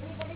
Thank you.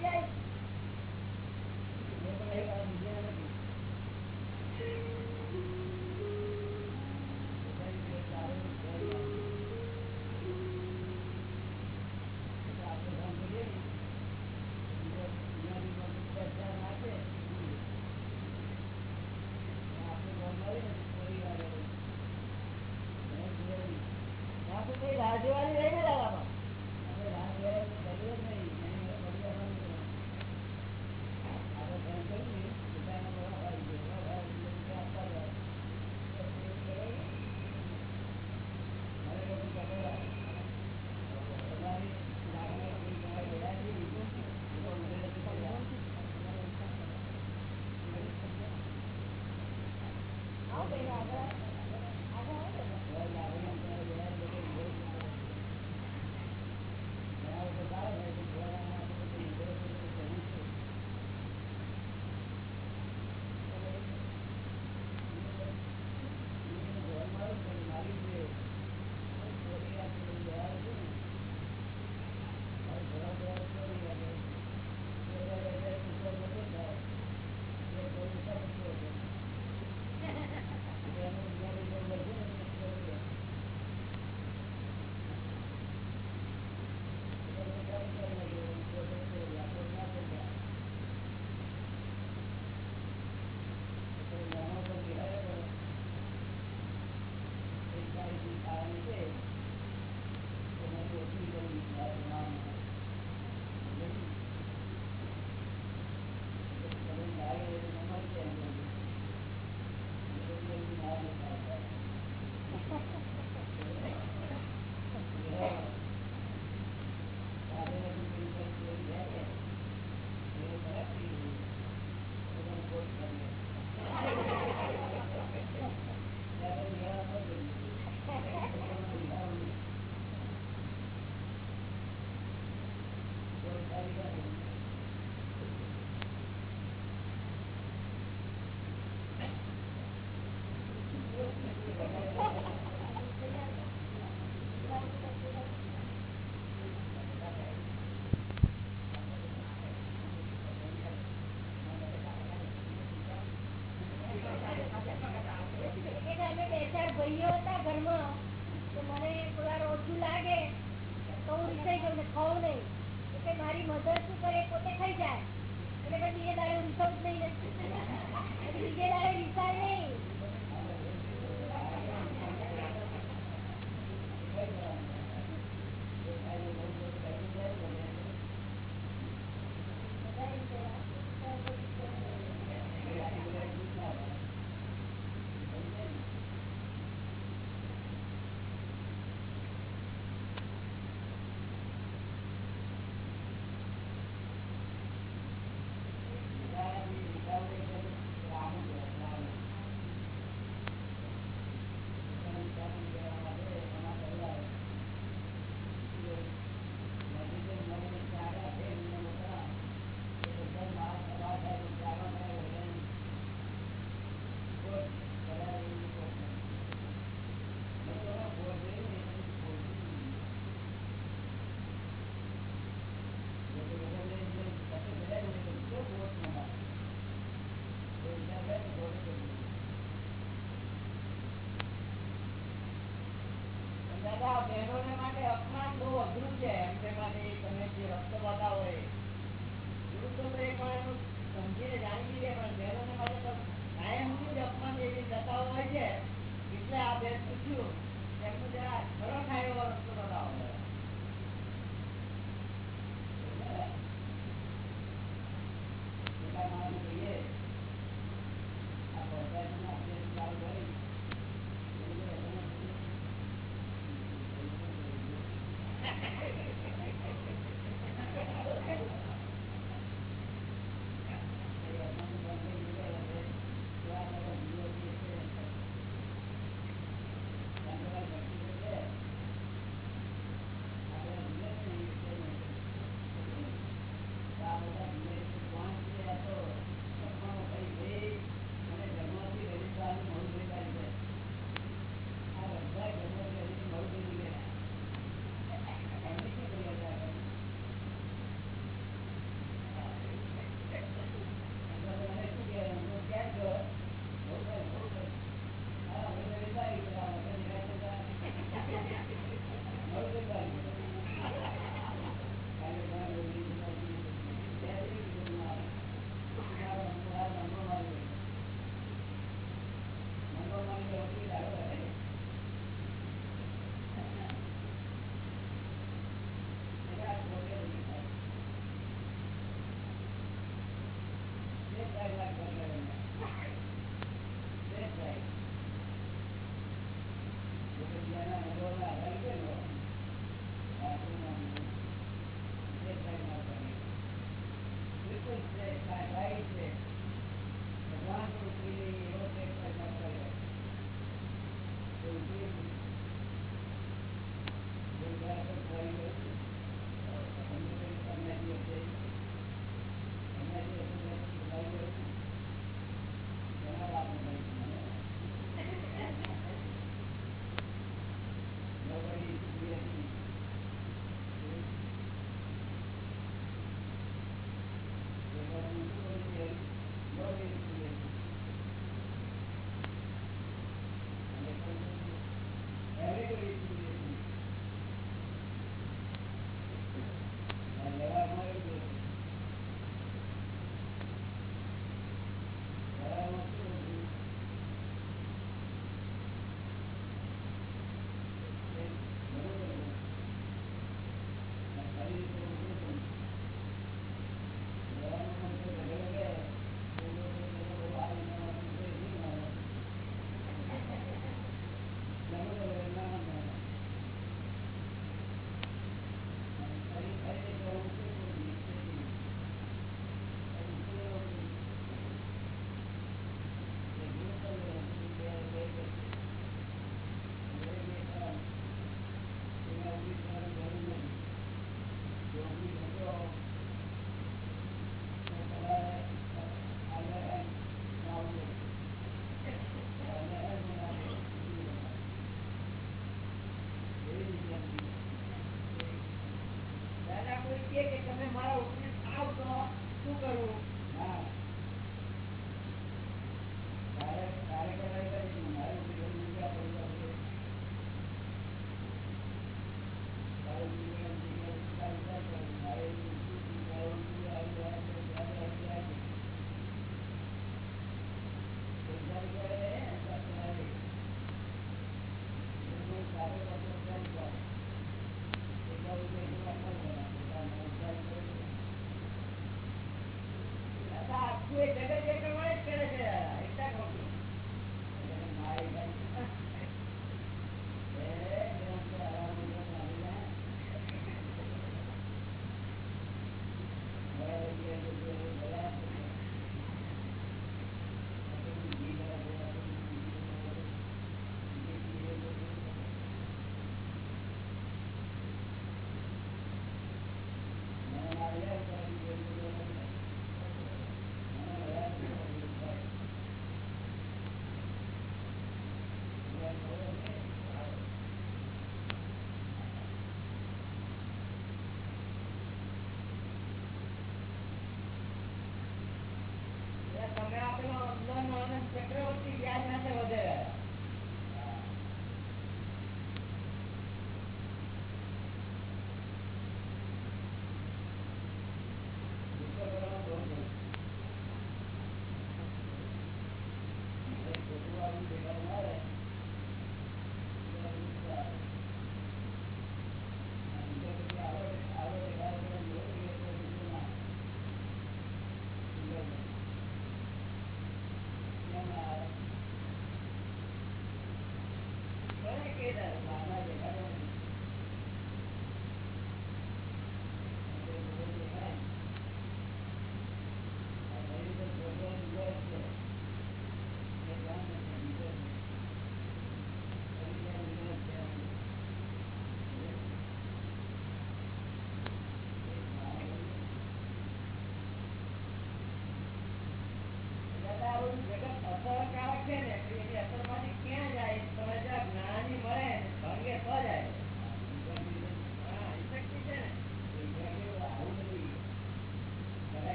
કે તમે મારા ઉપદેશ આપ કરો. શું કરો?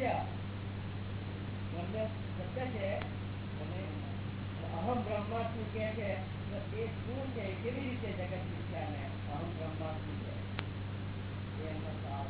સત્ય તમને સત્ય છે અને અહમ બ્રહ્માસ્મી કહે છે એ શું છે કેવી રીતે જગત વિદ્યાને અહમ બ્રહ્માસ્મી છે એ એમનો ભાવ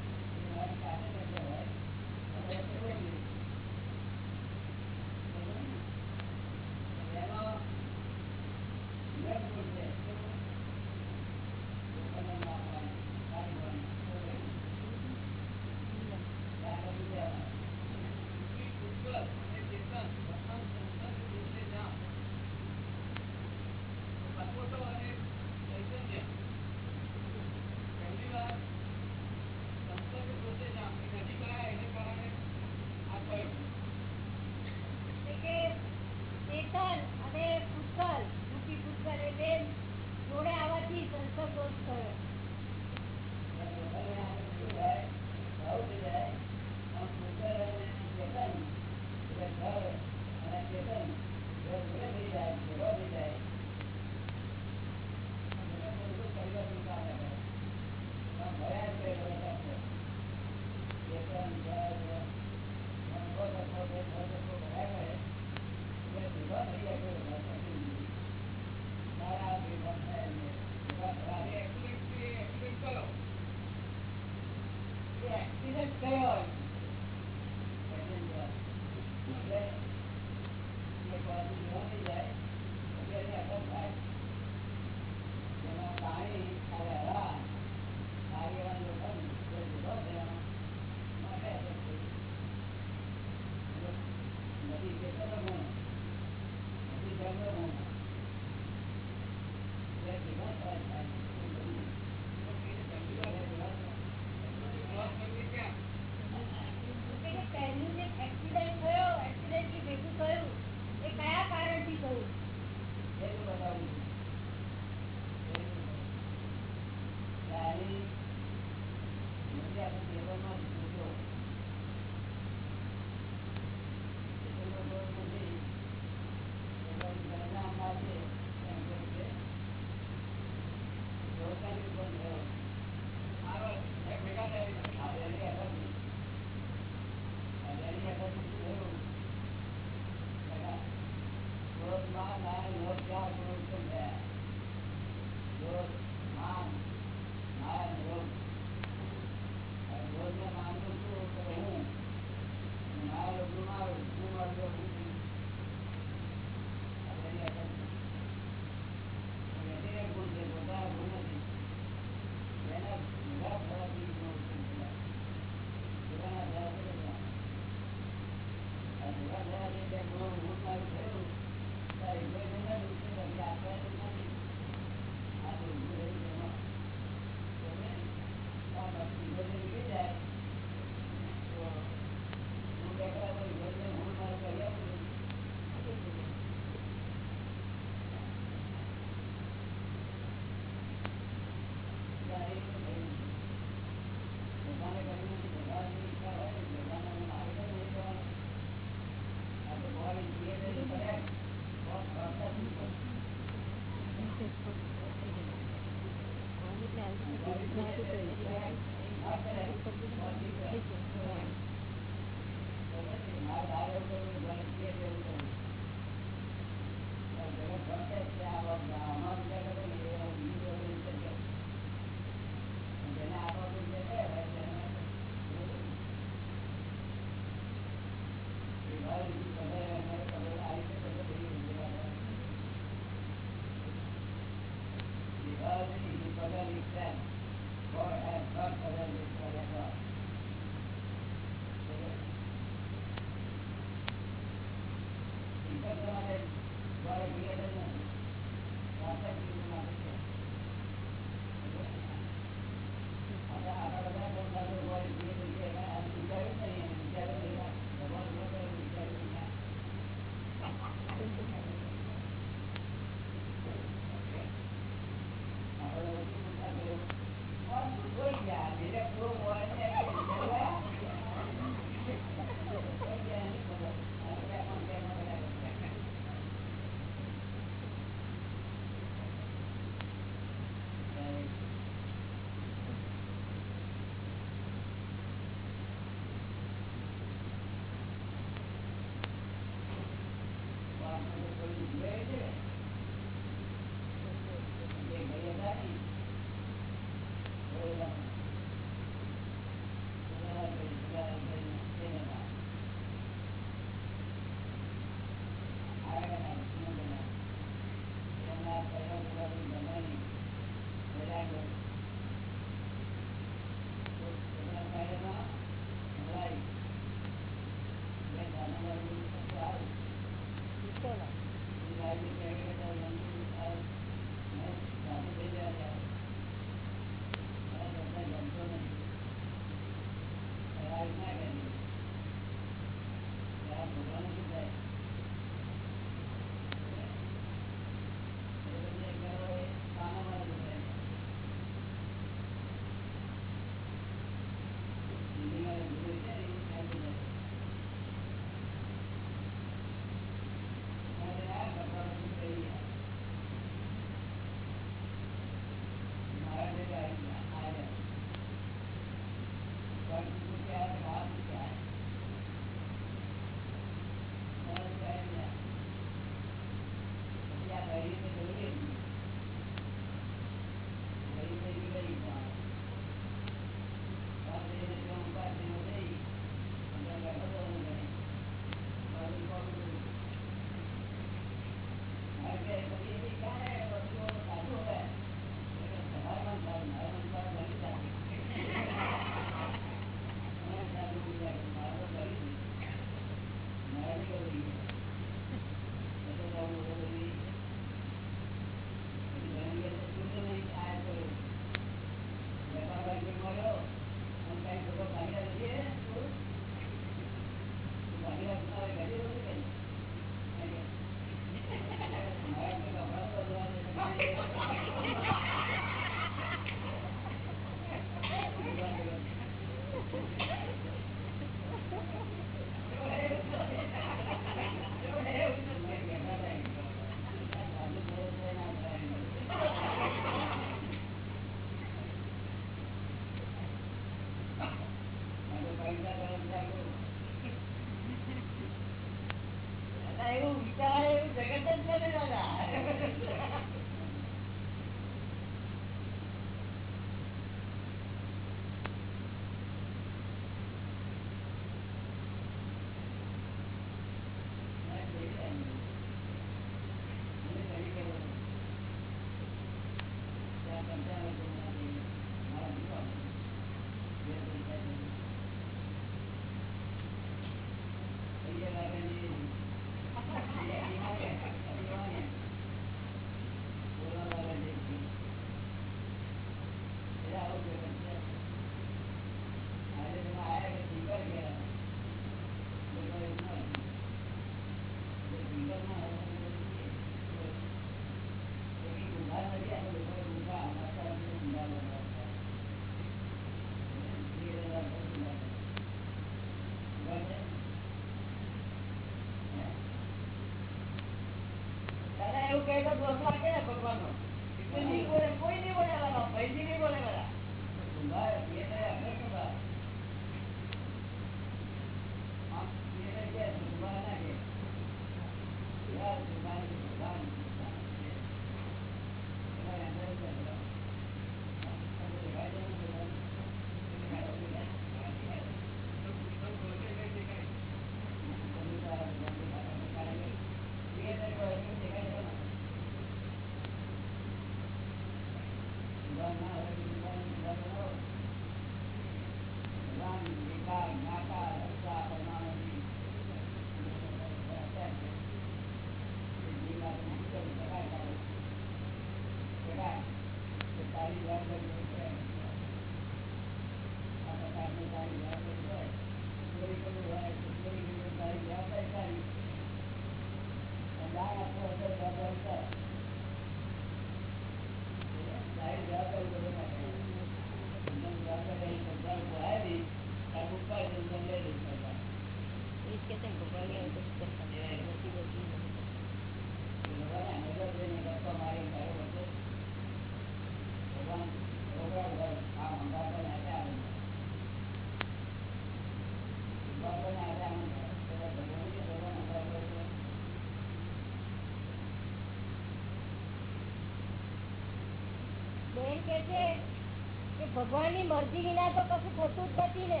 ભગવાનની મરજી વિના તો કશું થતું જ નથી ને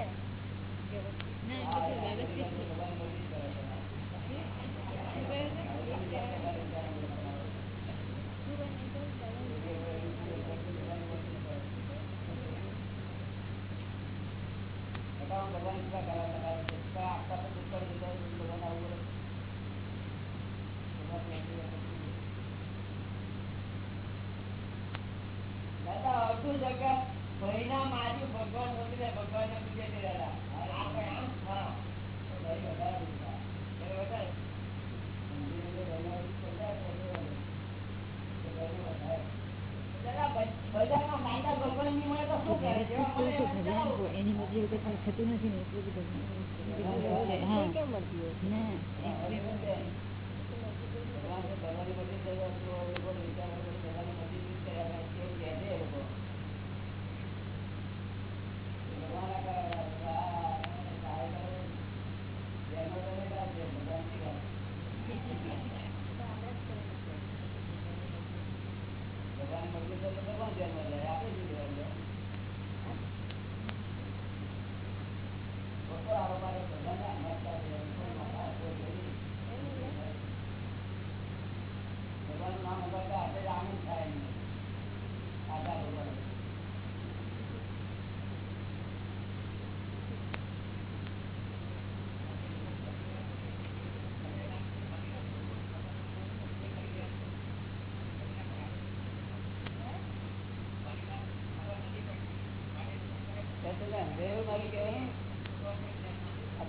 ભગવાન કૃપા કરવા લગાવે છે. તો આખા પર દુષ્કાળ ભગવાન આવું. દાદા અડધું જગત ભયના માર્યું ભગવાન વગેરે ભગવાન ને પૂજે છે દાદા આપણે આમ હા તો ભાઈ વધારે દુષ્કાળ. એ વધારે. મંદિરે તો ભગવાન પૂજા કરે છે. તો ભાઈ વધારે. દાદા બ- બજારમાં માંદા ભગવાનની મળે તો શું કરે જેવા મળે એવા ચલાવો. એની મરજી વગર કઈ થતું નથી ને એટલું બધું હા કેમ મરજી હોય ના ભગવાન તો ભગવાનની મરજી કરે તો એ લોકો વિચાર કરે કે ભગવાનની મરજી નહીં કરે આપણે કેવું કહે છે એ લોકો. ભગવાન આ કરે, આ સહાય કરે. જેનો કરે એ કામ છે, ભગવાન નહીં કરે. ભગવાનની મરજી કરે તો ભગવાન ધ્યાનમાં જાય, આપણે શું ધ્યાનમાં જાય? લોકો આવા માટે બધાને અમરતા છે, કોઈ માતા કોઈ ગરીબ. ભગવાનનું નામ અગરતા હાથે જ આનંદ થાય એમને. આધાર ભગવાન.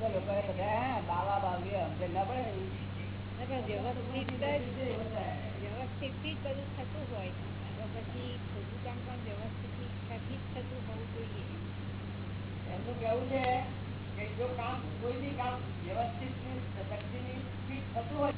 લોકોએ બધા બાવા બાવી સમજણ ના પડે વ્યવસ્થિત જ વ્યવસ્થિતથી જ બધું થતું હોય. તો પછી ખોટું કામ પણ વ્યવસ્થિતથી જ થતું હોવું જોઈએ. એમનું કેવું છે કે જો કામ કોઈ બી કામ વ્યવસ્થિત શક્તિની ફીટ થતું હોય